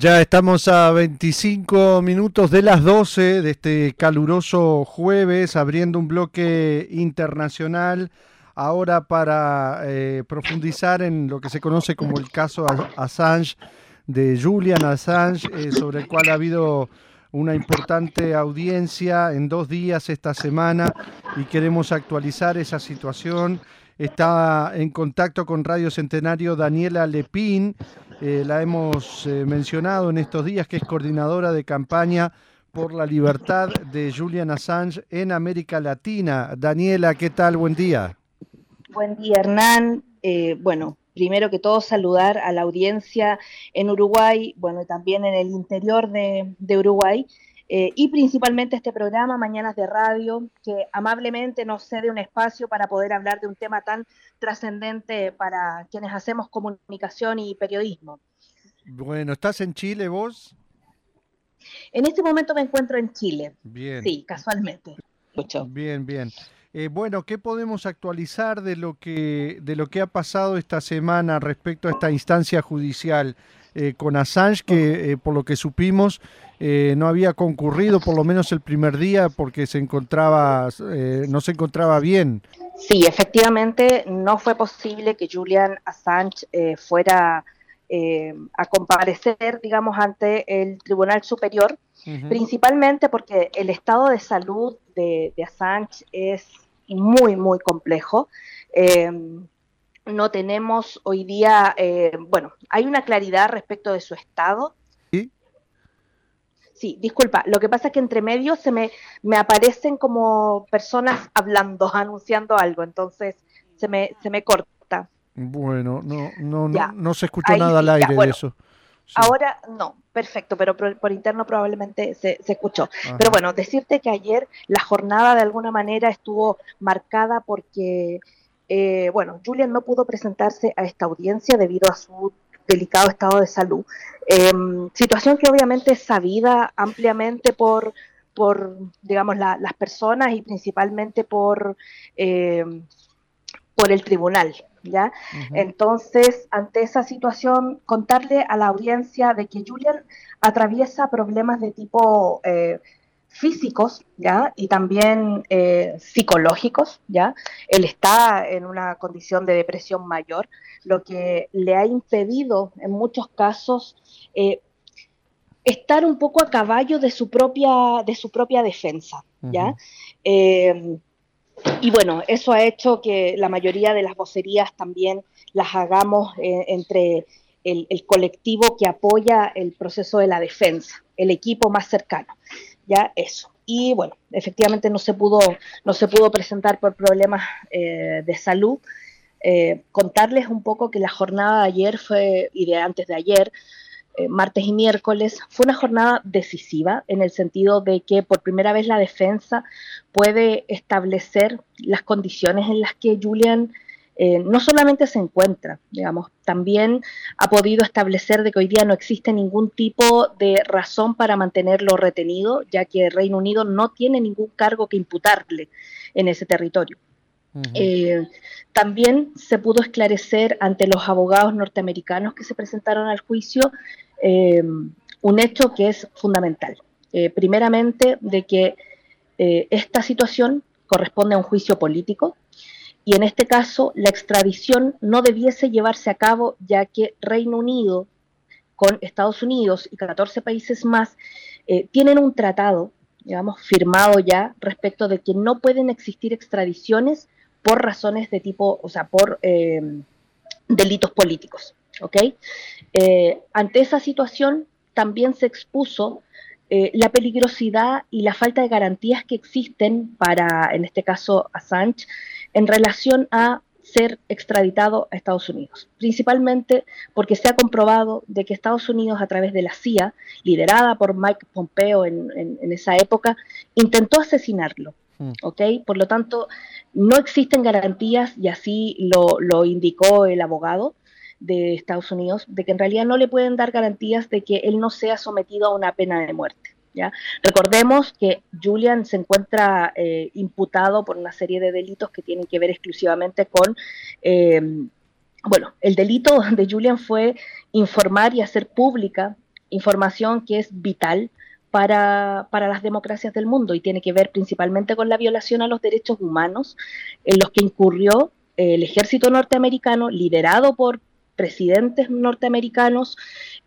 Ya estamos a 25 minutos de las 12 de este caluroso jueves, abriendo un bloque internacional ahora para eh, profundizar en lo que se conoce como el caso Assange, de Julian Assange, eh, sobre el cual ha habido una importante audiencia en dos días esta semana y queremos actualizar esa situación. Está en contacto con Radio Centenario Daniela Lepín, eh, la hemos eh, mencionado en estos días, que es coordinadora de campaña por la libertad de Julian Assange en América Latina. Daniela, ¿qué tal? Buen día. Buen día, Hernán. Eh, bueno, primero que todo saludar a la audiencia en Uruguay, bueno, también en el interior de Uruguay. Eh, y principalmente este programa, Mañanas de Radio, que amablemente nos cede un espacio para poder hablar de un tema tan trascendente para quienes hacemos comunicación y periodismo. Bueno, ¿estás en Chile vos? En este momento me encuentro en Chile. Bien. Sí, casualmente. Mucho. Bien, bien. Eh, bueno, ¿qué podemos actualizar de lo que de lo que ha pasado esta semana respecto a esta instancia judicial eh, con Assange, que por lo que supimos eh, no había concurrido por lo menos el primer día porque se encontraba, eh, no se encontraba bien. Sí, efectivamente no fue posible que Julian Assange eh, fuera a comparecer, digamos, ante el Tribunal Superior, principalmente porque el estado de salud de, de Assange es muy, muy complejo. No tenemos hoy día, bueno, hay una claridad respecto de su estado, Sí, disculpa, lo que pasa es que entre medio se me, me aparecen como personas hablando, anunciando algo, entonces se me, se me corta. Bueno, no, no, no, no, se escuchó nada al aire de eso. Ahora no, perfecto, pero por, interno probablemente se, se escuchó. Pero bueno, decirte que ayer la jornada de alguna manera estuvo marcada porque, eh, bueno, Julian no pudo presentarse a esta audiencia debido a su delicado estado de salud. Em, situación que obviamente es sabida ampliamente por, por digamos, las personas y principalmente por, em, por el tribunal. ¿ya? Entonces, ante esa situación, contarle a la audiencia de que Julian atraviesa problemas de tipo eh, físicos, ¿ya? Y también eh, psicológicos, ¿ya? Él está en una condición de depresión mayor, lo que le ha impedido en muchos casos eh, estar un poco a caballo de su propia, de su propia defensa, ¿ya? Eh, y bueno, eso ha hecho que la mayoría de las vocerías también las hagamos entre el, el colectivo que apoya el proceso de la defensa, el equipo más cercano ya eso. Y bueno, efectivamente no se pudo, no se pudo presentar por problemas eh, de salud. Eh, contarles un poco que la jornada de ayer fue, y de antes de ayer, eh, martes y miércoles, fue una jornada decisiva en el sentido de que por primera vez la defensa puede establecer las condiciones en las que Julian eh, no solamente se encuentra, digamos, también ha podido establecer de que hoy día no existe ningún tipo de razón para mantenerlo retenido, ya que Reino Unido no tiene ningún cargo que imputarle en ese territorio. Eh, también se pudo esclarecer ante los abogados norteamericanos que se presentaron al juicio eh, un hecho que es fundamental. primeramente, de que esta situación corresponde a un juicio político, y en este caso la extradición no debiese llevarse a cabo ya que Reino Unido con Estados Unidos y 14 países más eh, tienen un tratado, digamos, firmado ya respecto de que no pueden existir extradiciones por razones de tipo, o sea, por eh, delitos políticos. ¿ok? Eh, ante esa situación también se expuso la peligrosidad y la falta de garantías que existen para, en este caso, Assange, en relación a ser extraditado a Estados Unidos, principalmente porque se ha comprobado de que Estados Unidos a través de la CIA, liderada por Mike Pompeo en, esa época, intentó asesinarlo. Mm. Por lo tanto, no existen garantías, y así lo, lo indicó el abogado de Estados Unidos, de que en realidad no le pueden dar garantías de que él no sea sometido a una pena de muerte. Recordemos que Julian se encuentra eh, imputado por una serie de delitos que tienen que ver exclusivamente con, eh, bueno, el delito de Julian fue informar y hacer pública información que es vital para, las democracias del mundo y tiene que ver principalmente con la violación a los derechos humanos en los que incurrió el ejército norteamericano liderado por presidentes norteamericanos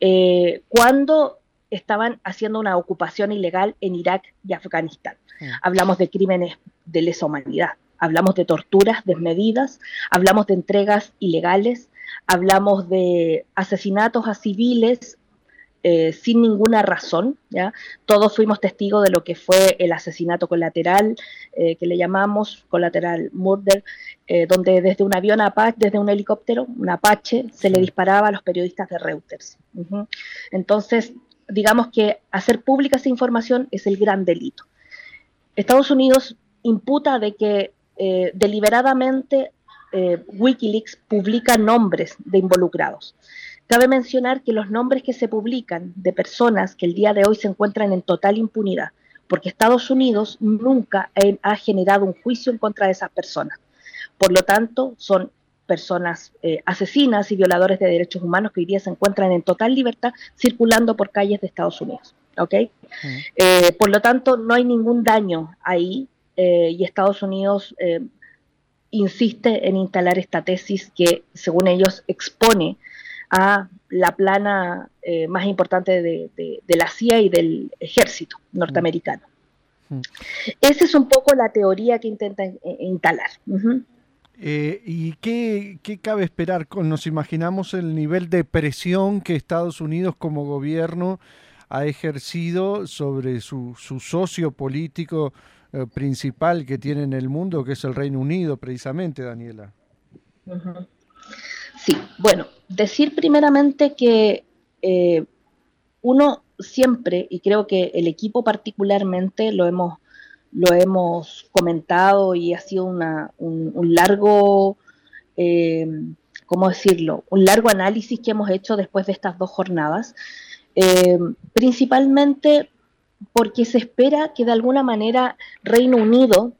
eh, cuando estaban haciendo una ocupación ilegal en Irak y Afganistán. Hablamos de crímenes de lesa humanidad, hablamos de torturas desmedidas, hablamos de entregas ilegales, hablamos de asesinatos a civiles eh, sin ninguna razón, ¿ya? Todos fuimos testigos de lo que fue el asesinato colateral, eh, que le llamamos colateral murder, eh, donde desde un avión Apache, desde un helicóptero, un Apache, se le disparaba a los periodistas de Reuters. Entonces, digamos que hacer pública esa información es el gran delito. Estados Unidos imputa de que deliberadamente Wikileaks publica nombres de involucrados. Cabe mencionar que los nombres que se publican de personas que el día de hoy se encuentran en total impunidad, porque Estados Unidos nunca ha generado un juicio en contra de esas personas. Por lo tanto, son personas eh, asesinas y violadores de derechos humanos que hoy día se encuentran en total libertad circulando por calles de Estados Unidos. Eh, por lo tanto, no hay ningún daño ahí eh, y Estados Unidos insiste en instalar esta tesis que, según ellos, expone a la plana más importante de, la CIA y del ejército norteamericano. Esa es un poco la teoría que intentan instalar. Eh, ¿Y qué, cabe esperar? Nos imaginamos el nivel de presión que Estados Unidos como gobierno ha ejercido sobre su, socio político principal que tiene en el mundo, que es el Reino Unido, precisamente, Daniela. Sí, bueno, decir primeramente que eh, uno siempre, y creo que el equipo particularmente lo hemos, lo hemos comentado y ha sido un, largo, eh, ¿cómo decirlo? Un largo análisis que hemos hecho después de estas dos jornadas, eh, principalmente porque se espera que de alguna manera Reino Unido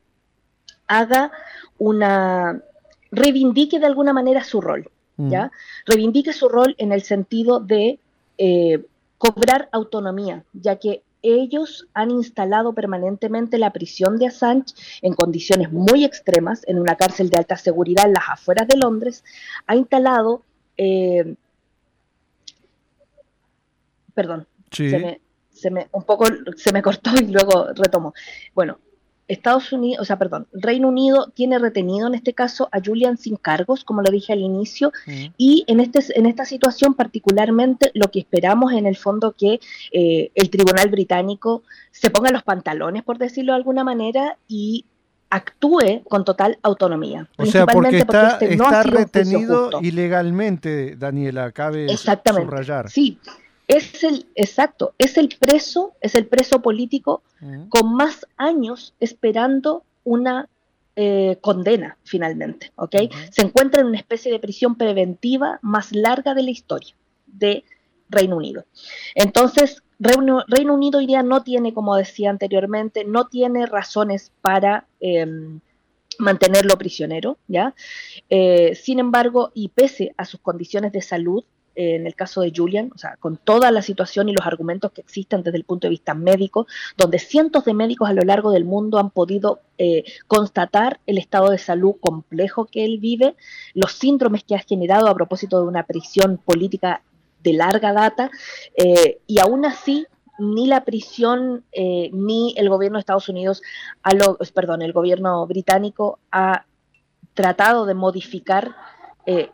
haga una, reivindique de alguna manera su rol. ¿ya? Reivindique su rol en el sentido de eh, cobrar autonomía, ya que ellos han instalado permanentemente la prisión de Assange en condiciones muy extremas, en una cárcel de alta seguridad en las afueras de Londres, ha instalado, eh, perdón, se, me, se me, un poco se me cortó y luego retomo. Bueno, Estados Unidos, o sea, perdón, Reino Unido tiene retenido en este caso a Julian sin cargos, como lo dije al inicio, y en, este, en esta situación particularmente lo que esperamos en el fondo que eh, el Tribunal Británico se ponga los pantalones, por decirlo de alguna manera, y actúe con total autonomía. O sea, porque está, este está retenido ilegalmente, Daniela, cabe subrayar. Sí, es el, exacto, es el preso, es el preso político con más años esperando una eh, condena finalmente, ¿ok? Se encuentra en una especie de prisión preventiva más larga de la historia de Reino Unido. Entonces, Reino, Unido hoy día no tiene, como decía anteriormente, no tiene razones para em, mantenerlo prisionero, ¿ya? Eh, sin embargo, y pese a sus condiciones de salud, en el caso de Julian, o sea, con toda la situación y los argumentos que existen desde el punto de vista médico, donde cientos de médicos a lo largo del mundo han podido eh, constatar el estado de salud complejo que él vive, los síndromes que ha generado a propósito de una prisión política de larga data, eh, y aún así ni la prisión eh, ni el gobierno de Estados Unidos, a lo, perdón, el gobierno británico ha tratado de modificar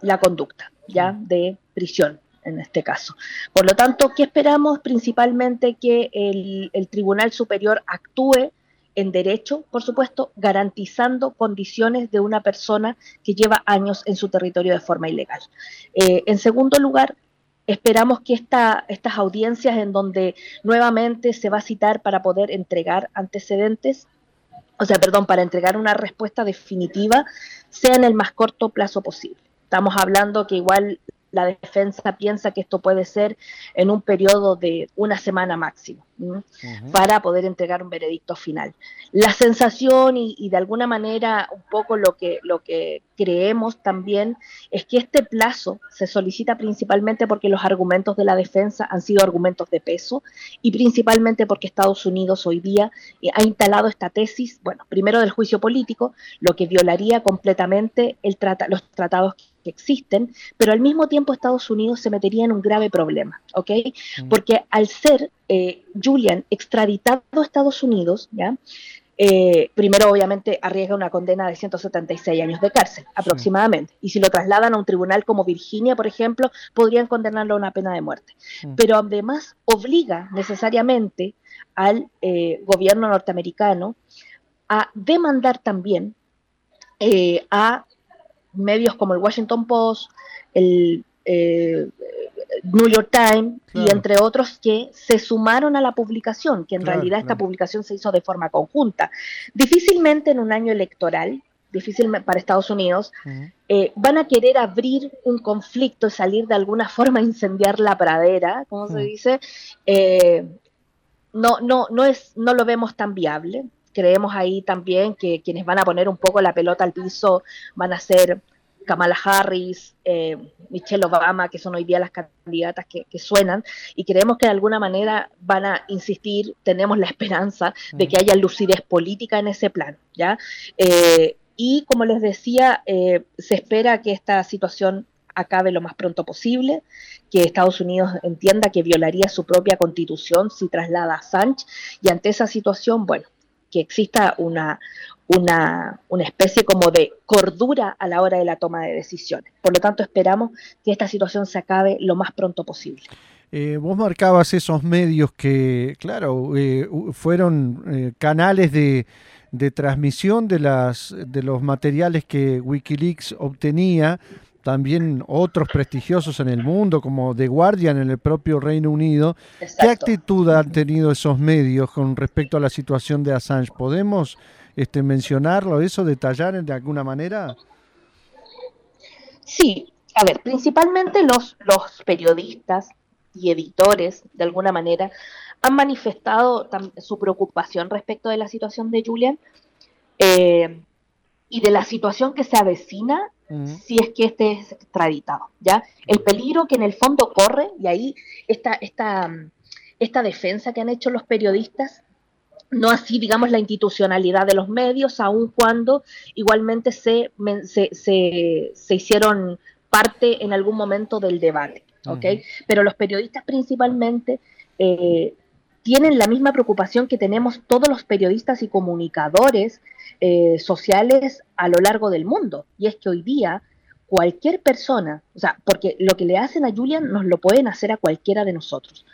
la conducta ya de prisión en este caso. Por lo tanto, ¿qué esperamos? Principalmente que el, Tribunal Superior actúe en derecho, por supuesto, garantizando condiciones de una persona que lleva años en su territorio de forma ilegal. Eh, en segundo lugar, esperamos que esta, estas audiencias en donde nuevamente se va a citar para poder entregar antecedentes, o sea, perdón, para entregar una respuesta definitiva, sea en el más corto plazo posible. Estamos hablando que igual la defensa piensa que esto puede ser en un periodo de una semana máximo para poder entregar un veredicto final. La sensación y, de alguna manera un poco lo que, lo que creemos también es que este plazo se solicita principalmente porque los argumentos de la defensa han sido argumentos de peso y principalmente porque Estados Unidos hoy día eh, ha instalado esta tesis, bueno, primero del juicio político, lo que violaría completamente el los tratados que existen, pero al mismo tiempo Estados Unidos se metería en un grave problema, ¿ok? Mm. Porque al ser eh, Julian extraditado a Estados Unidos, ¿ya? Eh, primero obviamente arriesga una condena de 176 años de cárcel aproximadamente. Y si lo trasladan a un tribunal como Virginia, por ejemplo, podrían condenarlo a una pena de muerte. Mm. Pero además obliga necesariamente al eh, gobierno norteamericano a demandar también a medios como el Washington Post, el eh, New York Times y entre otros que se sumaron a la publicación, que en realidad esta publicación se hizo de forma conjunta. Difícilmente en un año electoral, difícil para Estados Unidos, eh, van a querer abrir un conflicto, salir de alguna forma a incendiar la pradera, como se dice. Eh, no, no, no, es, no lo vemos tan viable creemos ahí también que quienes van a poner un poco la pelota al piso van a ser Kamala Harris, eh, Michelle Obama, que son hoy día las candidatas que, suenan, y creemos que de alguna manera van a insistir, tenemos la esperanza de que haya lucidez política en ese plan, ¿ya? Eh, y como les decía, eh, se espera que esta situación acabe lo más pronto posible, que Estados Unidos entienda que violaría su propia constitución si traslada a Sánchez, y ante esa situación, bueno, que exista una, una, una, especie como de cordura a la hora de la toma de decisiones. Por lo tanto, esperamos que esta situación se acabe lo más pronto posible. Eh, vos marcabas esos medios que, claro, eh, fueron eh, canales de, de, transmisión de, las, de los materiales que Wikileaks obtenía también otros prestigiosos en el mundo, como The Guardian en el propio Reino Unido. ¿Qué actitud han tenido esos medios con respecto a la situación de Assange? ¿Podemos este, mencionarlo, eso, detallar de alguna manera? Sí, a ver, principalmente los, los periodistas y editores, de alguna manera, han manifestado su preocupación respecto de la situación de Julian eh, y de la situación que se avecina si es que este es extraditado, ¿ya? El peligro que en el fondo corre, y ahí esta, esta, esta defensa que han hecho los periodistas, no así, digamos, la institucionalidad de los medios, aun cuando igualmente se, se, se, hicieron parte en algún momento del debate, ¿ok? Pero los periodistas principalmente eh, tienen la misma preocupación que tenemos todos los periodistas y comunicadores eh, sociales a lo largo del mundo. Y es que hoy día cualquier persona, o sea, porque lo que le hacen a Julian nos lo pueden hacer a cualquiera de nosotros.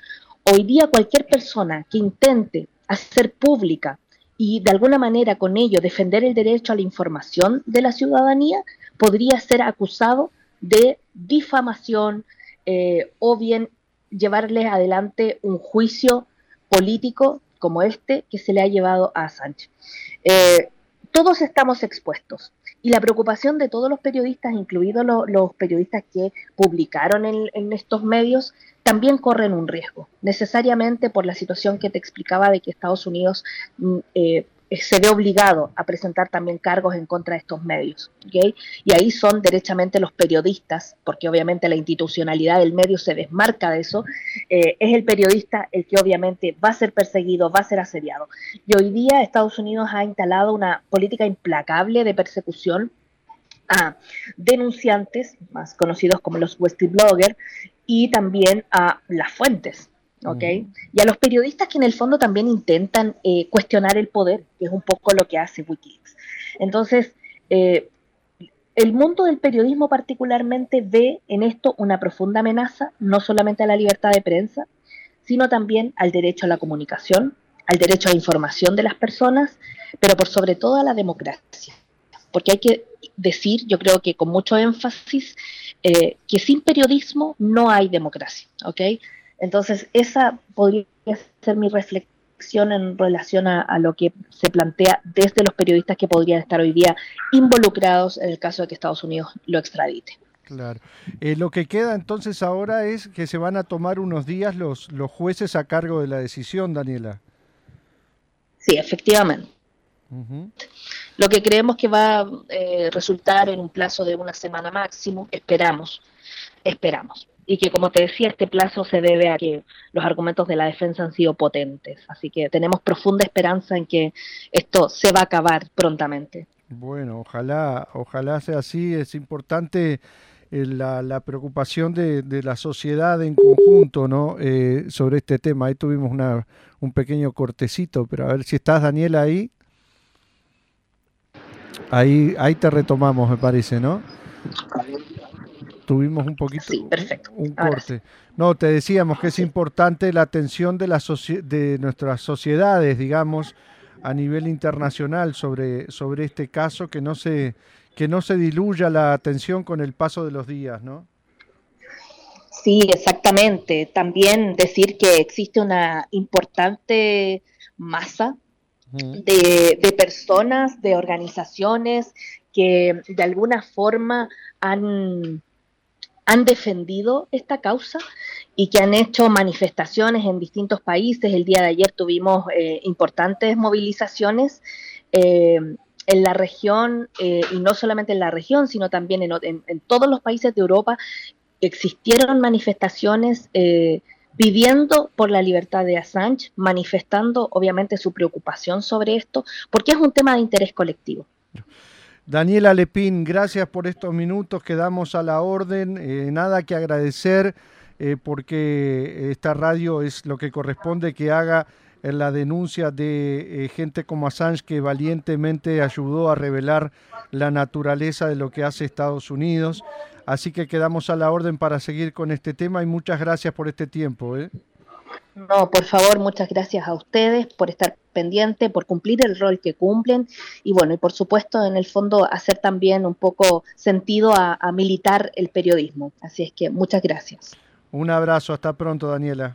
Hoy día cualquier persona que intente hacer pública y de alguna manera con ello defender el derecho a la información de la ciudadanía podría ser acusado de difamación eh, o bien llevarle adelante un juicio político como este que se le ha llevado a Sánchez. Eh, todos estamos expuestos y la preocupación de todos los periodistas, incluidos los periodistas que publicaron en, estos medios, también corren un riesgo, necesariamente por la situación que te explicaba de que Estados Unidos mm, eh, se ve obligado a presentar también cargos en contra de estos medios. Y ahí son derechamente los periodistas, porque obviamente la institucionalidad del medio se desmarca de eso, eh, es el periodista el que obviamente va a ser perseguido, va a ser asediado. Y hoy día Estados Unidos ha instalado una política implacable de persecución a denunciantes, más conocidos como los whistleblogger, y también a las fuentes. ¿Ok? Y a los periodistas que en el fondo también intentan eh, cuestionar el poder, que es un poco lo que hace Wikileaks. Entonces, eh, el mundo del periodismo particularmente ve en esto una profunda amenaza, no solamente a la libertad de prensa, sino también al derecho a la comunicación, al derecho a la información de las personas, pero por sobre todo a la democracia. Porque hay que decir, yo creo que con mucho énfasis, eh, que sin periodismo no hay democracia, ¿ok? Entonces, esa podría ser mi reflexión en relación a, lo que se plantea desde los periodistas que podrían estar hoy día involucrados en el caso de que Estados Unidos lo extradite. Claro. Eh, lo que queda entonces ahora es que se van a tomar unos días los, los jueces a cargo de la decisión, Daniela. Sí, efectivamente. Lo que creemos que va a eh, resultar en un plazo de una semana máximo, esperamos, esperamos. Y que como te decía, este plazo se debe a que los argumentos de la defensa han sido potentes. Así que tenemos profunda esperanza en que esto se va a acabar prontamente. Bueno, ojalá, ojalá sea así. Es importante eh, la, preocupación de, la sociedad en conjunto, ¿no? Eh, sobre este tema. Ahí tuvimos una, un pequeño cortecito, pero a ver si estás, Daniela, ahí. Ahí, ahí te retomamos, me parece, ¿no? Tuvimos un poquito un corte. No, te decíamos que es importante la atención de, la de nuestras sociedades, digamos, a nivel internacional sobre, sobre este caso, que no se que no se diluya la atención con el paso de los días, ¿no? Sí, exactamente. También decir que existe una importante masa de, personas, de organizaciones que de alguna forma han, han defendido esta causa y que han hecho manifestaciones en distintos países. El día de ayer tuvimos eh, importantes movilizaciones eh, en la región, eh, y no solamente en la región, sino también en, en, todos los países de Europa, existieron manifestaciones pidiendo por la libertad de Assange, manifestando obviamente su preocupación sobre esto, porque es un tema de interés colectivo. Daniela Lepín, gracias por estos minutos, quedamos a la orden, eh, nada que agradecer eh, porque esta radio es lo que corresponde que haga en la denuncia de eh, gente como Assange que valientemente ayudó a revelar la naturaleza de lo que hace Estados Unidos. Así que quedamos a la orden para seguir con este tema y muchas gracias por este tiempo. ¿eh? No, por favor, muchas gracias a ustedes por estar pendiente, por cumplir el rol que cumplen y bueno, y por supuesto en el fondo hacer también un poco sentido a, a militar el periodismo. Así es que muchas gracias. Un abrazo, hasta pronto Daniela.